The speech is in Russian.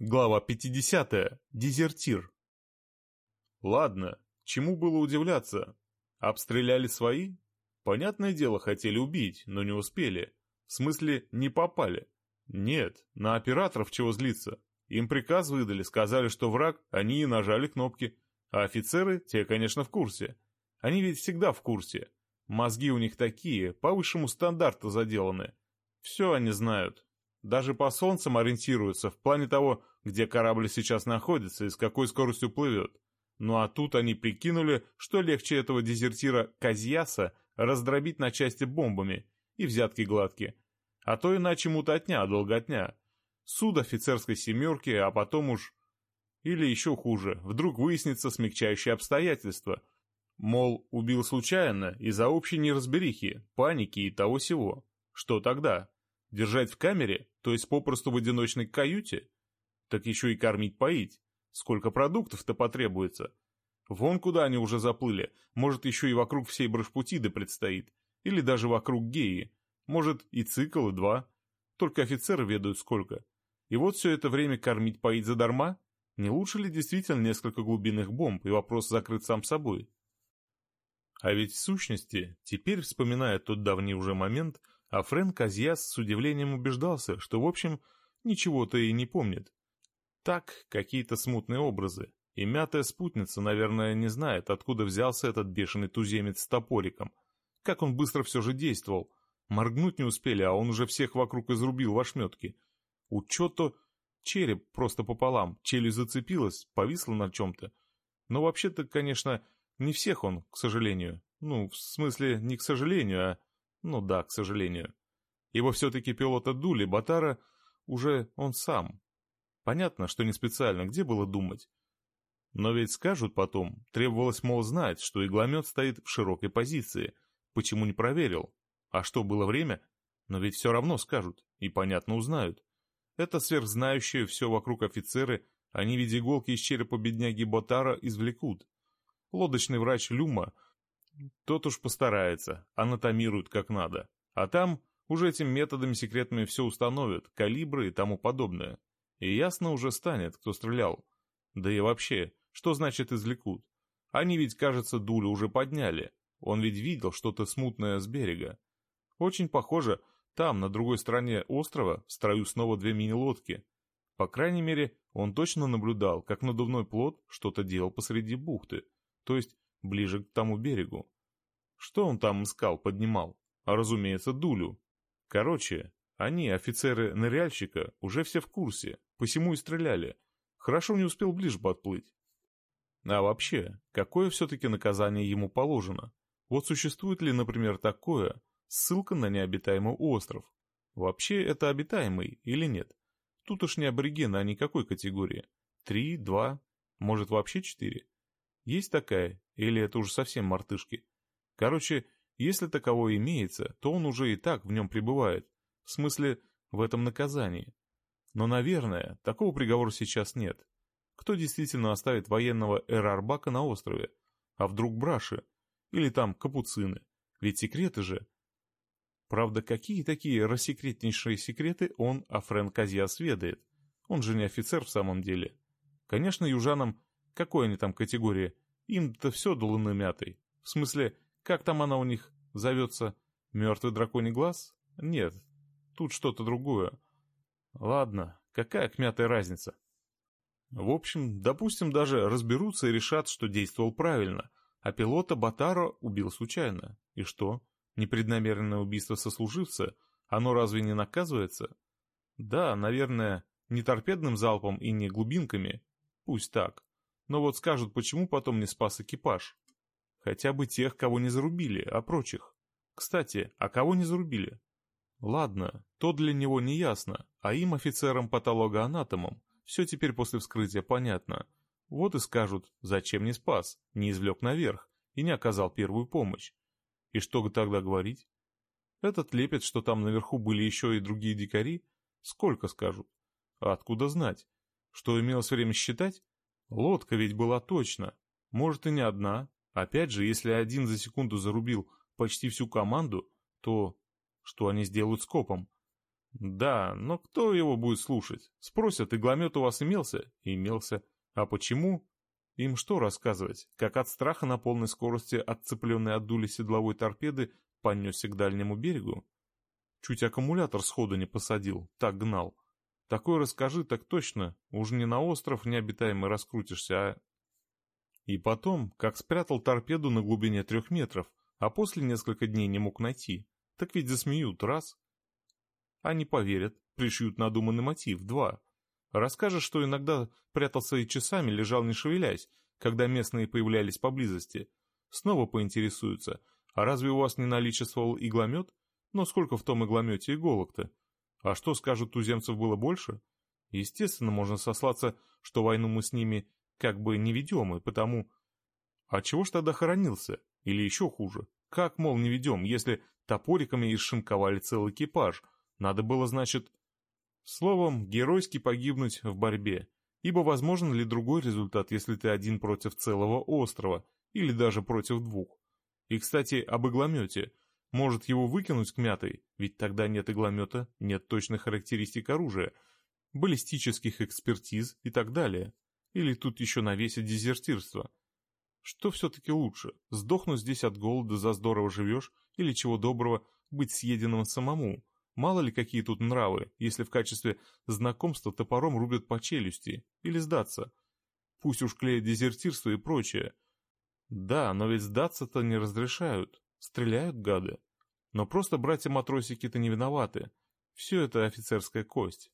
Глава 50. Дезертир. Ладно, чему было удивляться? Обстреляли свои? Понятное дело, хотели убить, но не успели. В смысле, не попали. Нет, на операторов чего злиться. Им приказ выдали, сказали, что враг, они и нажали кнопки. А офицеры, те, конечно, в курсе. Они ведь всегда в курсе. Мозги у них такие, по высшему стандарту заделаны. Все они знают. Даже по солнцам ориентируются в плане того, где корабль сейчас находится и с какой скоростью плывет. Ну а тут они прикинули, что легче этого дезертира Казьяса раздробить на части бомбами и взятки гладкие. А то иначе мутотня, долготня. Суд офицерской семерки, а потом уж... Или еще хуже, вдруг выяснится смягчающее обстоятельство. Мол, убил случайно, из-за общей неразберихи, паники и того сего. Что тогда? Держать в камере, то есть попросту в одиночной каюте? Так еще и кормить-поить. Сколько продуктов-то потребуется? Вон куда они уже заплыли. Может, еще и вокруг всей Брашпутиды предстоит. Или даже вокруг Геи. Может, и цикл, и два. Только офицеры ведают сколько. И вот все это время кормить-поить задарма? Не лучше ли действительно несколько глубинных бомб, и вопрос закрыт сам собой? А ведь в сущности, теперь, вспоминая тот давний уже момент, а Фрэнк Азьяс с удивлением убеждался, что, в общем, ничего-то и не помнит. Так, какие-то смутные образы. И мятая спутница, наверное, не знает, откуда взялся этот бешеный туземец с топориком. Как он быстро все же действовал. Моргнуть не успели, а он уже всех вокруг изрубил в ошметки. У Чото череп просто пополам, челюсть зацепилась, повисла на чем-то. Но вообще-то, конечно, не всех он, к сожалению. Ну, в смысле, не к сожалению, а ну да, к сожалению. Его все-таки пилота дули, Батара уже он сам. Понятно, что не специально, где было думать. Но ведь скажут потом, требовалось, мол, знать, что игломет стоит в широкой позиции. Почему не проверил? А что, было время? Но ведь все равно скажут, и понятно узнают. Это сверхзнающие все вокруг офицеры, они в виде иголки из черепа бедняги Ботара извлекут. Лодочный врач Люма тот уж постарается, анатомирует как надо. А там уже этими методами секретными все установят, калибры и тому подобное. И ясно уже станет, кто стрелял. Да и вообще, что значит извлекут? Они ведь, кажется, дулю уже подняли. Он ведь видел что-то смутное с берега. Очень похоже, там, на другой стороне острова, в строю снова две мини-лодки. По крайней мере, он точно наблюдал, как надувной плот что-то делал посреди бухты. То есть ближе к тому берегу. Что он там искал, поднимал? А разумеется, дулю. Короче, они, офицеры ныряльщика, уже все в курсе, посему и стреляли. Хорошо не успел ближе подплыть. А вообще, какое все-таки наказание ему положено? Вот существует ли, например, такое, ссылка на необитаемый остров? Вообще это обитаемый или нет? Тут уж не аборигены, а никакой категории. Три, два, может вообще четыре? Есть такая, или это уже совсем мартышки? Короче, если таковое имеется, то он уже и так в нем пребывает. В смысле, в этом наказании. Но, наверное, такого приговора сейчас нет. Кто действительно оставит военного Эрарбака на острове? А вдруг браши? Или там капуцины? Ведь секреты же. Правда, какие такие рассекретнейшие секреты он, Афрен Казьяс, ведает? Он же не офицер в самом деле. Конечно, южанам какой они там категории? Им-то все до луны мятой. В смысле, как там она у них зовется? Мертвый драконий глаз? Нет, тут что-то другое. Ладно, какая к мятой разница? В общем, допустим, даже разберутся и решат, что действовал правильно, а пилота Батаро убил случайно. И что? Непреднамеренное убийство сослуживца? Оно разве не наказывается? Да, наверное, не торпедным залпом и не глубинками. Пусть так. Но вот скажут, почему потом не спас экипаж? Хотя бы тех, кого не зарубили, а прочих. Кстати, а кого не зарубили? Ладно, то для него не ясно, а им, офицерам-патологоанатомам, все теперь после вскрытия понятно. Вот и скажут, зачем не спас, не извлек наверх и не оказал первую помощь. И что тогда говорить? Этот лепет, что там наверху были еще и другие дикари, сколько скажут? А откуда знать? Что имелось время считать? Лодка ведь была точно. Может и не одна. Опять же, если один за секунду зарубил почти всю команду, то что они сделают с копом? Да, но кто его будет слушать? Спросят, игломет у вас имелся? Имелся. А почему? Им что рассказывать? Как от страха на полной скорости, отцепленный от дули седловой торпеды, понесся к дальнему берегу? Чуть аккумулятор сходу не посадил, так гнал. Такое расскажи, так точно, уж не на остров необитаемый раскрутишься, а... И потом, как спрятал торпеду на глубине трех метров, а после несколько дней не мог найти, так ведь засмеют, раз. Они поверят, пришьют надуманный мотив, два. Расскажешь, что иногда прятался и часами лежал не шевелясь, когда местные появлялись поблизости. Снова поинтересуются, а разве у вас не наличествовал игломет? Но сколько в том игломете иголок-то? А что, скажут, туземцев было больше? Естественно, можно сослаться, что войну мы с ними как бы не ведем, и потому... А чего ж тогда хоронился? Или еще хуже? Как, мол, не ведем, если топориками изшинковали целый экипаж? Надо было, значит... Словом, геройски погибнуть в борьбе. Ибо возможен ли другой результат, если ты один против целого острова, или даже против двух? И, кстати, об игломете – может его выкинуть к мятой, ведь тогда нет игломета, нет точных характеристик оружия, баллистических экспертиз и так далее. Или тут еще навесить дезертирство. Что все-таки лучше, сдохнуть здесь от голода за здорово живешь, или чего доброго, быть съеденным самому? Мало ли какие тут нравы, если в качестве знакомства топором рубят по челюсти, или сдаться. Пусть уж клеят дезертирство и прочее. Да, но ведь сдаться-то не разрешают. Стреляют гады. Но просто братья-матросики-то не виноваты. Все это офицерская кость.